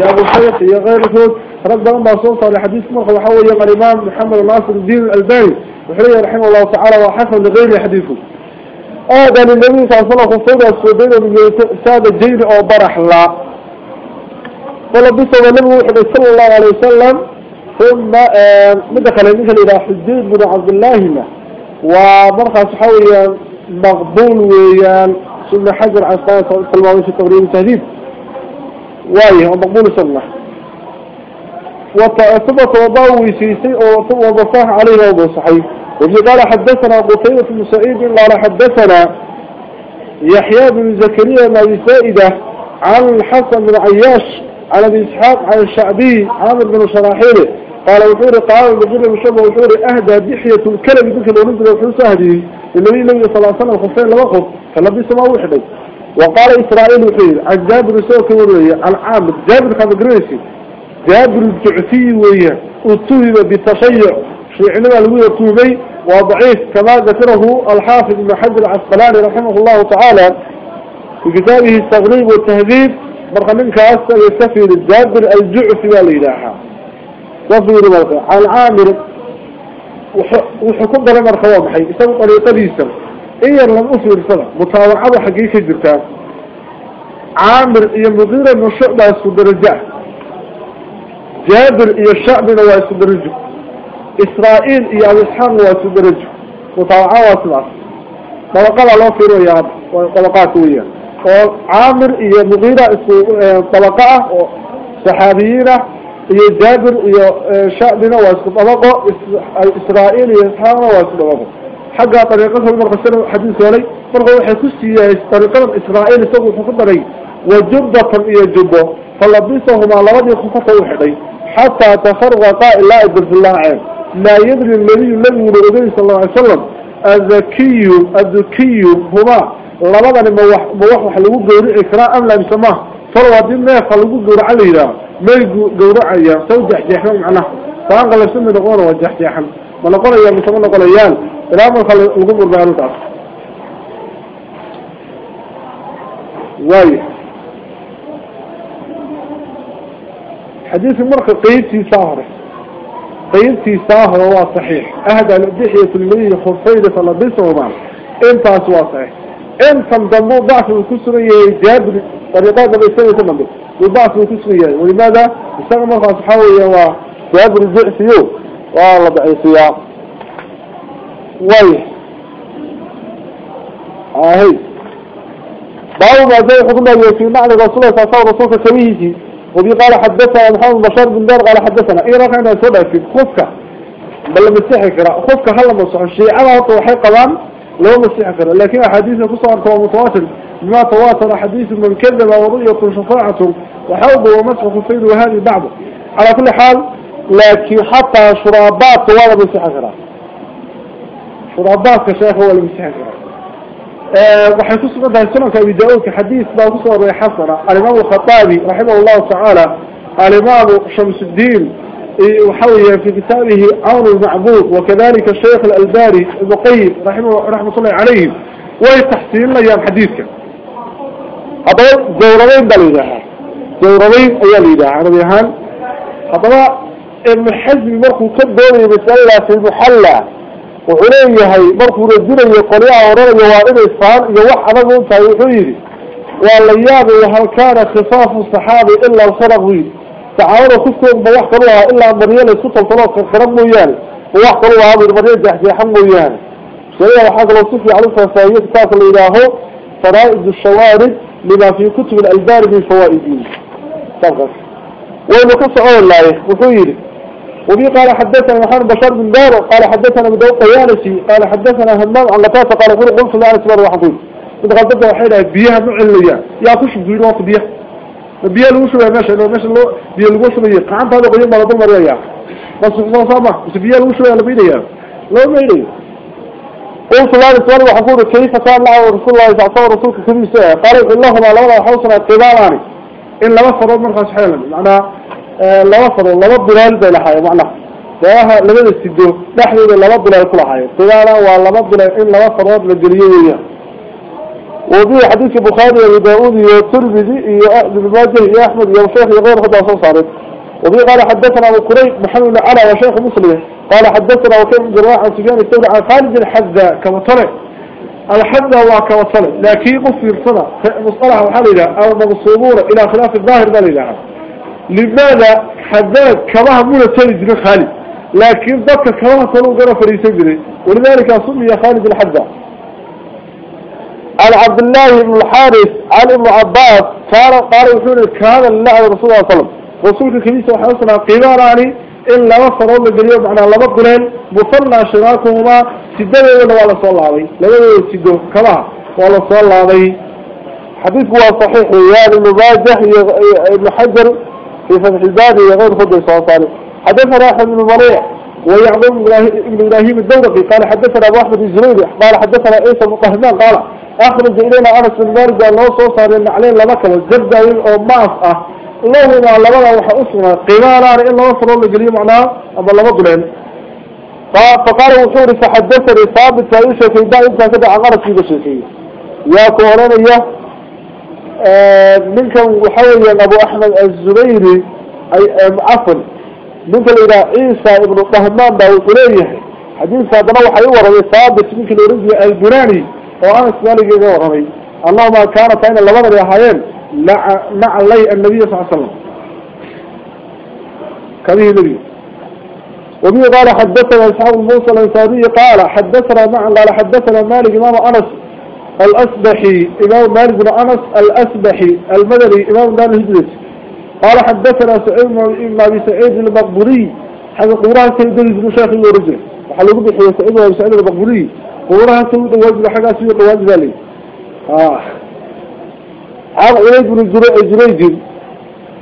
يا أبو الشيخ يا غير كود رد ما صوت على حديث مرخ. وحوي الإمام محمد ناصر الدين الألباني. وحرية رحمه الله تعالى وحسن لغير حديثه. هذا للنبي صلى الله عليه وسلم خصوصا السودين من سادة الجيل أو برح لا ولبسه النبي صلى الله عليه وسلم. ثم مدخل منك إلى حديد بن عبد الله. ومرخص حوي مقبول ويان ثم حجر عسقان صلى الله عليه وسلم التهديد وايه ومقبول سنة وثبت وضاوي سيسي وضفاه عليه وضو صحيح. وفي قال حدثنا قتيبة بن سعيد قال حدثنا يحيى بن زكريا بن سائدة عن الحسن بن عياش عن أبي إسحاق عن الشعبي عامر بن شراحيل. قال وحوري قال بقول المشبه وحوري أهدى دحية الكلب ذكر ونزل وحوس أهدي النبي النبي صلى الله عليه وسلم خفين لوقف فلبي سما وحدي وقال إسرائيل وحيد عن جابر سوك ورية عن عامر جابر كان قريسي. جابر الجعفي ويا اتهم بالتشيع. شيعنا الوية توبي وضعيف كما ذكره الحافظ بن حجر العسقلاني رحمه الله تعالى في كتابه التغريب والتهذيب. مرخمين كأسر يستفيد الجابر الجعفي والإلهة وفي رمضة عن عامر وحكم بلا مرخوة محي يسوي طريقة ديسا إيا لم أفر سنة متابعة حقيقة جرتان عامر إيا مدير النشأ اسم درجة جابر إيا الشعب اسم درجة إسرائيل إيا الإسحاق اسم درجة متابعة واسم طبقات الله في رؤيا طبقات ويا عامر إيا مغيرة اسم طبقاء صحابيين إيا جابر إيا شعبنا واسم طبقة إسرائيل إسحاق واسم طبقة حقا طريقته المرقسة حديث ولي فرقوا حكوستي طريقة إسرائيل سوق الحكومة لي وجبة إيا جبة. فلبسهما لودي خفته وحدي حتى تفرغ لا يدرس الله عين لا يدري النبي الذي ولده صلى الله عليه وسلم. الذكي الذكي هما. لبدا ما وح لو غوري إكرا أم لا مسماه فروا دين ما خلو غور عليها ما غورعيا سو جحجحن معناه فان قال سمي نقول وجحجحن ما نقول يا مسمى نقول يال. خلو غور بارو تاس واي حديث المرخ قيدتي ساهرة قيدتي ساهرة هو صحيح. أهدى الدحية المدينة خفيدة فلبسهما انت هو صحيح انت مضمو ضعف الكسرية جابر. طريقات بيسوي تمام وضعف الكسرية ولماذا؟ يستغل مرخ أصحابه هو جابر الزعسيو والله بعيسيا. ويه آهي. باو ما زي حكمه في معنى رسول الله صلى الله عليه وسلم كبيهتي وبي قال حدثنا محمد بشار بن دار قال حدثنا. إيه رقعنا سوداء في خفك بل مسيحي كرا خفك هلا مصح الشيء على طوحي قوام لو مسيحي كرا لكن حديث قصة هو متواتر. بما تواتر حديث من كذب ورؤية شفاعة وحوض ومسح خفين وهذه بعضه. على كل حال لكن حتى شرابات ولا مسيحي كرا ورباك الشيخ هو المسيح وحيثو سبب هذا السنة كأبي داوك حديث باب صور ويحصر الإمام الخطابي رحمه الله تعالى الإمام شمس الدين وحوي في كتابه عون المعبود وكذلك الشيخ الألباري المقيم رحمه, رحمه الله عليه ويتحسين لأيام حديثك أبو زوربين بالإذاعة زوربين أيها الإذاعة ربيهان أبو المحزم مرخو كبيري بسألة في المحلة وعليه يهي مركب رجل يقليع ورغي وارد إسفان يوحنا قلت أي حبيبي وقال وهل كان خصاف الصحابة إلا الخرقين تعالوا خذكم بوحك الله إلا مريان السلطة الثلاثة خرق مريان ووحك الله عبد المريان جحجيحا مريان شريعة الحاجة لو صفي على الفرسائية كتابة الإلهو فرائد الشوارد لما في كتب الألبار من فوائدين تغفر وإنه قصة أول الله وحبيبي وبي قال حدثنا محمد بشار بن دار قال حدثنا أبو داود طيالسي قال حدثنا همام عن قتاده قال قل قلت لا اسمر وحقول إذا قلت وحيدا بيها معليا يا كش بيقول وقت بيها بيها لو شو ماشي لو ماشي لو بيها لو شو بيها قام هذا قيم على طول مريا بس ما سامع بس بيها لو شو على بيديا لو ما يدي قلت لا اسمر وحقول كيف كان الله رسول الله الله عليه وسلم كم ساعه قال اللهم لا حوصنا اتباعاني إن لما فرض من خاص حالا. معناه fado laba bilaal bay lahaayeen macnaha daaha labada sido dhexdooda laba bilaal ku lahaayeen sidaana waa laba bilaal in laba fadood la geliyo weeyaan وبي حديث البخاري وداود والترمذي ابن ماجه يا أحمد يا شيخ غير خدا صارت وبي قال حدثنا أبو كريب محمد بن علا وشيخ مسلم. قال حدثنا وكيف بن جراح عن سفيان عن خالد الحذا كما طلع. الحذا هو كما طلع. لكن في الصلاة مصطلح وحالنا أو مغصوبون إلى خلاف الظاهر بل لماذا؟ حذاد كما همون تلج من خالد. لكن ذكر كما طلعوا قرى فريسين ولذلك سمي خالد الحذا عن عبد الله بن الحارث عن ابن عباس كان قال وحول كان الله رسول الله صلى الله عليه وسلم رسول الكنيسة وحسنا قباراني إلا وصر الله باليوم معنا لما قلين مصلى شراكهما سدده ولا ولا صلى عليه لما سده كما ولا صلى الله عليه حديث هو صحيح. يعني مباجح ابن حجر في فتح الباب غير خدر صلى الله عليه حدثنا أحمد بن مريع ويعظم ابن إبراهيم الدورقي. قال حدثنا أبو أحمد الزريري قال حدثنا عيسى بن قهمان قال أخرج إلينا أنس بن مالك قال الله صوصر إن علينا لمكة والزبدة والمعص أه الله ما لبدا وحا أسرنا قمالا إلا وصر الله قليل معناه أما الله مقلين فقال وحوري فحدثني ثابت فايشة في دائم كده عقرت في بشيكي يا يا منكم وحوي أبو أحمد الزبيري أي عفوا منك إلى عيسى ابن طهمان باوطليه حديث هذا وحي ورمي ثابت منك الرجل البناني وأنا سؤالي جيدا ورمي. اللهم كانت أين اللبضر يا حيان مع الله النبي صلى الله عليه وسلم. كذه النبي. وبه قال حدثنا إسحاق موسى الأنصاري قال حدثنا معا قال حدثنا مالك إمام أنس الأسبحي إمام مالك بن أنس الأسبحي المدني إمام دار الهجرس قال حدثنا سعيد بن أبي سعيد المقبوري حق قبرها سيد بن شيخ الورجل وحلو بحي سعيد بن سعيد المقبوري. قبرها سيد الواجب حقا سيد الواجب لي آه. عن عبيد بن جريج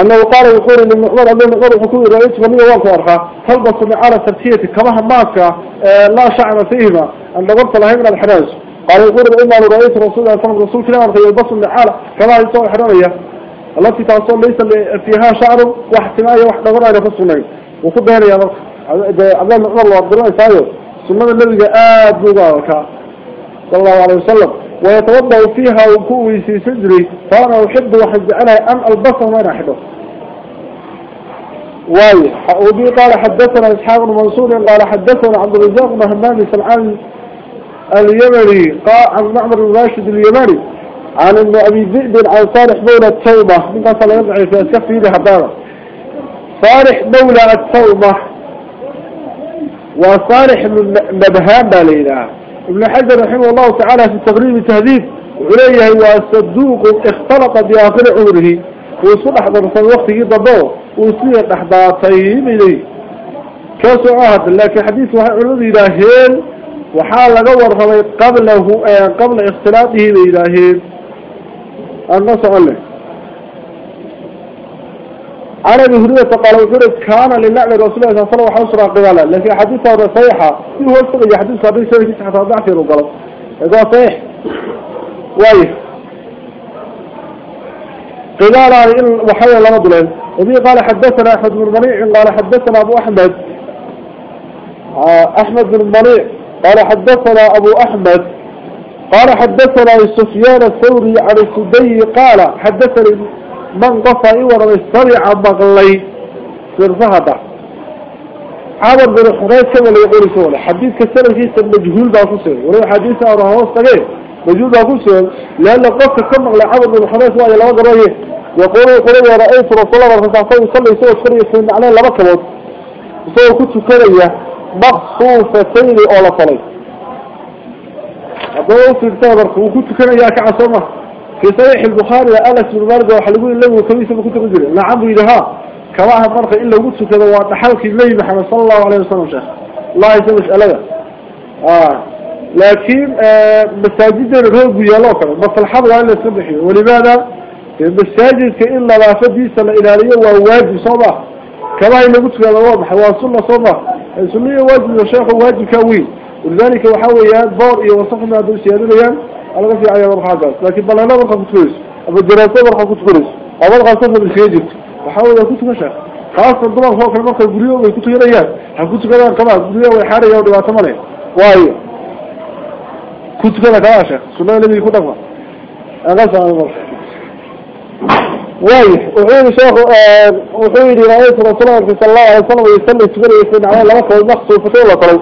أنه قال يقول لما عمر أبن عمر حكومي رأيت غنية وفارها تلبس على ترتية كما هماك لا شعر فيهما أن لها من الحراج. قال يقول إما رأيت رسول الله صلى الله عليه وسلم رسول كلام يلبس النعالة كما يسوي حرامية التي توصل ليس فيها شعر واحتماية واحدة غرى إلى فصلين وخذ هنا يا عبد الله عمر وعبد الله سايو سنة النبي آد مباركة صلى الله عليه وسلم. ويتوضأ فيها وكوي في سجري فأنا أحب وحد أنا أن البصر وأنا أحبه. واي. وبي قال حدثنا إسحاق بن منصور قال حدثنا عبد الرزاق بن همام سمعان اليمني قال عن معمر الراشد اليمني عن ابن أبي ذئب عن صالح مولى التوبة من قصة لا يضعي في إلى حبارة صالح مولى التوبة وصالح من نبهان بالينا ابن حجر رحمه الله تعالى في تغريب التهذيب عليه هو الصدوق اختلط بآخر عمره وصلح ضرصا وقت ضبوه وصير أحباطين إليه. عهد لكن حديث وحال قور قبله قبل اختلاطه بإلهين النص عليه. عن ابي هريره قال وحده كان للنعم رسول الله صلى الله عليه وسلم قبالا لكن حديثه صحيحة. هو الصدق حديث هذا في حتى ضعف الغلط هذا صحيح. واي قبالا إن وحي لما دلين وبي قال حدثنا أحمد بن منيع قال حدثنا أبو أحمد. أحمد بن منيع قال حدثنا أبو أحمد قال حدثنا سفيان الثوري عن السدي قال حدثني من قصى ورد السرع مغلي سرفهدا عمر بن حريث كما يقول سوله. حديث كسر فيه مجهول باكسر ولو حديث أرهوس تغير. مجهول باكسر لأن قصة كم مغلي عمر بن حريث وعلى لما قرأيه يقول يقول ورأيت رسول الله صلى الله عليه وسلم يصلي سوى الشريع في عليه لما كبت سوى كنت كرية مخصوصتين أولا صلي أبوه في التابر وكنت كرية كعصمة. في صحيح البخاري أنس بن مالك وحلقون له وكميسة ما كنت مجري نعم إلها كواها مرق إلا قدس كذا وتحالك اللي محمد صلى الله عليه وسلم شيخ. الله يسمى آه. لكن آه مساجد الروب يلوك. مصلحة وإلا سبحي ولماذا؟ المساجد كإلا ما فدي سنة إلالية وواجب صباح كما إلا قدس كذا واضح وصلنا صباح السنية واجب وشيخ واجب كوي. ولذلك وحاول بار إيه وصفنا هذا السيادة أنا في عيا مرحاجات لكن بل أنا مرحا كتفرس أبو الدراسة مرحا كتفرس أول غاسفة بالخيجت وحاول أكتف مشا. خاصة الضمان فوق المرحا البريو ويكتف يريان هكتف كذا كمان البريو ويحاري يوم دوات مالي واي. كتف كذا كواشا سنة الذي يكون أفضل أنا سأل وايح وحين شيخ وحين رأيت رسول الله صلى الله عليه وسلم يسلم سبيل يسلم عليه لمكة والنقص وفتوة طلب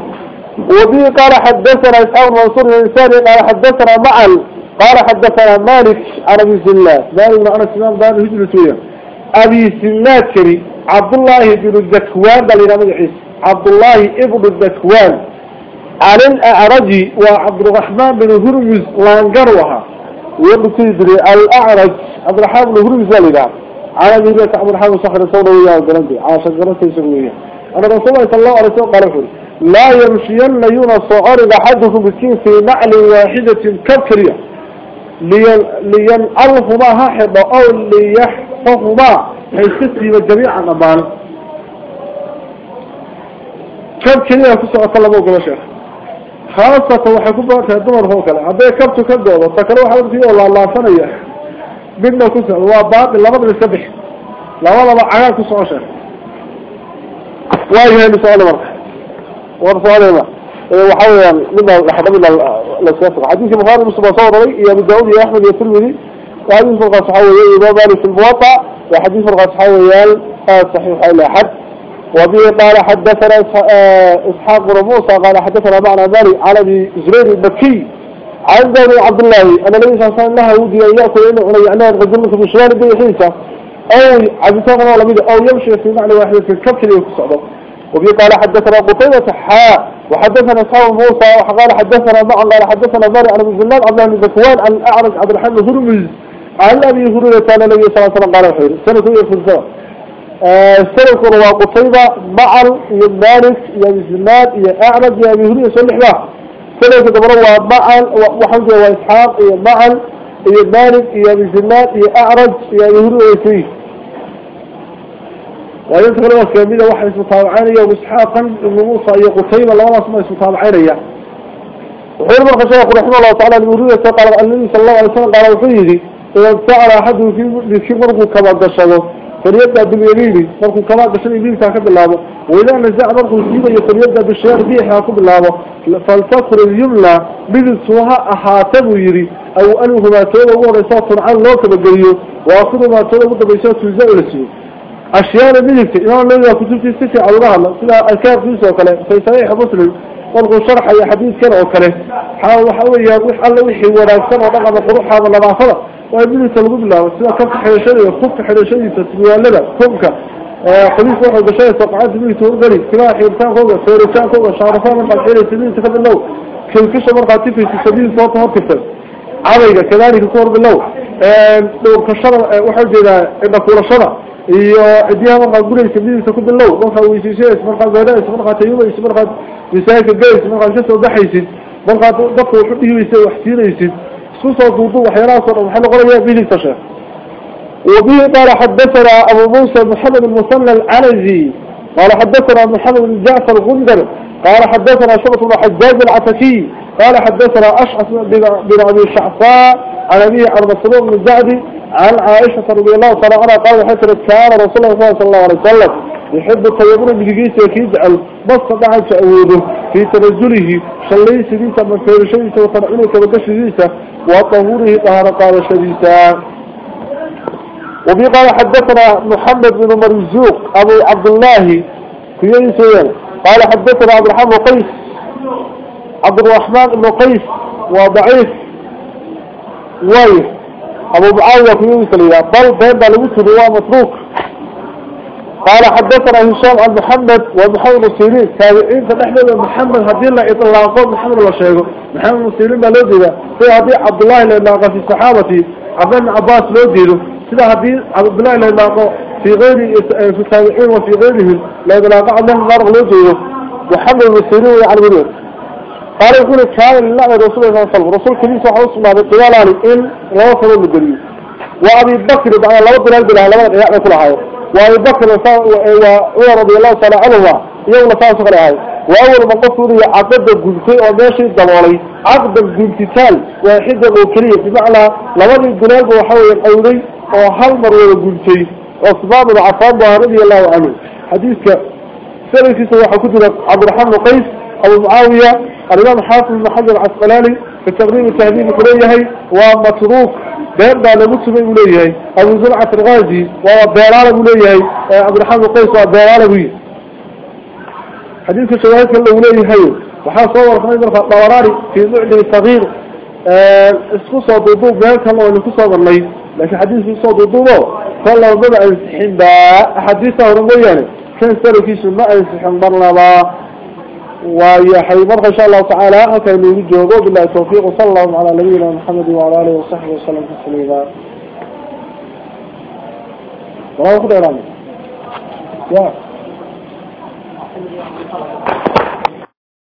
وبه قال حدثنا إسحاق منصور الإنساني قال حدثنا معل قال حدثنا مالك عن أبي سلات مالك بن أنس إمام دار هجرة ويا أبي سلات كري عبد الله بن الذكوان قال لنا مدعيس عبد الله ابن الذكوان. على الأعرج وعبد الرحمن بن هرمز لانقروها. ويقول الأعرج. عبد بن هرمز لنا على ميلة عبد الرحمن صخر الصورة وياه وقرنتي عاشر قرنتي يسويه أنا رسول الله صلى الله عليه وسلم قال لا يمشين ليون الصعارض أحدكم بسكين في نعل واحدة كبكرية لينألهما هاحبا أو ليحفهما حيثتهم الجميع نبال كبكرية كسوة صلى الله عليه وسلم خاصة وحكوبة الدمر هو كلا عبيه كبتو كبدو تكلوا حدث فيه والله الله صنية بدنا كسوة وبعض اللغة بالسبح لا والله عيال كسوة شيخ. واجه لسؤال مرة. ورسول الله وحاول من الحضر من الأسواق حديث البخاري مصطفى صوري يا أبو داود يا أحمد يا الترمذي. وحديث فرقة صحوي يا امام مالك الموطأ وحديث فرقة صحوي صحيح إلى حد. وبه قال حدثنا إسحاق بن موسى قال حدثنا معنا مالك على أبي زبير المكي. عن ذلك عبد الله أن النبي صلى الله عليه وسلم نهى ودي أن يأكل انه يعني غزلته بشوار بيحيسه أو عبد ولا بده أو يمشي في معنى واحد في الكبك اللي يتصعده وبي قال حدثنا قتيبة حاء وحدثنا صاحب موسى وقال حدثنا مع قال حدثنا ماري عن ابن زلال عبد الله بن ذكوان عن الأعرج عبد الرحمن هرمز عن أبي هريرة كان النبي صلى الله عليه وسلم قال الخير سنة كوية في الزواج السنة كنا قتيبة مع مالك يا زلال يا أعرج يا أبي هريرة له سنة كتبروا مع وحمد وإسحاق مع يا مالك يا ابن زلال يا أعرج يا أبي هريرة وينتقل له كاملة واحد اسمه طابعانية وإسحاقا ابن موسى يقتيم الله اسمه اسمه طابعانية وحول مرخى شيخ رحمه الله تعالى المرودة قال النبي صلى الله عليه وسلم قال وفيه إذا سأل أحد مرقه كما قشده فليبدأ باليمين مرقه كما قشده يمين كاكب الله وإذا نزع مرقه سيبا فليبدأ بالشيخ بيحي كاكب الله فالفكر اليمنى من سوها أحاتم يري. أو أنه ما تولى ورسات عن الله كبقريه وأخذ ما تولى ودبيسات وزاء لسيه أشياء مدينة إمام النبي كتبت الستة على الله. سلا الكاف فيسا وكله في صحيح مسلم. فرق شرح أي حديث كان وكله حاول حاول يا وح الله وحي ولا سنة رقم قروحها ولا ومدينة الغب الله سلا كف حيشري وخف حيشري تسمية لنا كمك حديث واحد بشاية توقعات مني تورغلي كلا حيرتان فوق سيرتان فوق شعرفان قد حيري سبيل تخذ الله كل كشة مرقى تفي في سبيل صوت هكذا عميقة كذلك كور بالله لو كشر واحد إذا إذا كورا شرع. iyo cidiyaha markaa guraysa midiisa ku bilow markaa weysaysanaysa markaad weedhanaysa markaad tayubaysa markaad masaajidka gelaysa markaad ka soo baxaysid markaad dadka wax soo duudu waxyaalahaas oo dhan waxaa noqonaya midigta sheekh وبه قال حدثنا أبو موسى محمد المثنى العنزي قال حدثنا محمد بن جعفر الغندر قال حدثنا شرف بن حجاج العتكي قال حدثنا أشعث بن أبي شعفاء عن أبيه عن مسلوق بن الزعدي عن عائشة رضي الله تعالى عنها قال حسرت كان رسول الله صلى الله عليه وسلم يحب الطيبون بجيسة يجعل بسط دعا تأويده في تنزله شلي سديسة من خير شديسة وطنعونه كبكش شديسة وطهوره طهر قال شديسة وبي قال حدثنا محمد بن مرزوق أبو عبد الله في سيئل قال حدثنا عبد الرحمن قيس عبد الرحمن بن قيس وضعيف وايف أبو معاوية في يوسلية بل بين الوسل هو متروك. قال حدثنا هشام عن محمد ومحمد السيرين تابعين فنحن محمد هدي الله إطلاقه محمد الله شيخه. محمد السيرين بلودي ذا في هدي عبد الله لإلاقه في صحابتي. عبد الله عباس لودي له سيدا هدي عبد الله لإلاقه في غير في التابعين وفي غيرهم. لإلاقه عبد الله له محمد السيرين يعني منه قال يقول كان لله رسول الله صلى الله عليه وسلم. رسول كريم صلى الله عليه وسلم قال إن لا وصل الجريم وأبي بكر بعد الله بن البلا لما يعرف حاجة وأبي بكر وعمر رضي الله تعالى عنه يوم فاسق لهاي وأول ما قصوا عقد الجنتي وماشي الضوالي عقد الجنتال واحد وكريم بمعنى لما الجنال وحاول القولي وحال مرة الجنتي وأسباب العفان رضي الله عنه. حديثك سنة سوى حكوتنا عبد الرحمن قيس أبو معاوية الإمام حافظ بن حجر العسقلاني في التقريب التهذيب كلية ومتروك بين بان المسلم إليه أبو زرعة الغازي وبيران إليه عبد الرحمن القيس وبيران إليه حديث الشواهد كله إليه هاي. وحا صور خميس الطوراني في معدل صغير اسكو صوت بين كان الله صوت الله لكن حديث صوت ضوضو فالله بدأ ينسحن با حديثه رمضياني. كان سلوكي سنة ينسحن برنبا ويحيي مرة إن شاء الله تعالى. أكثر من الجواب بالله التوفيق. وصلى الله على نبينا محمد وعلى آله وصحبه وسلم تسليما. والله خذ يا رامي يا.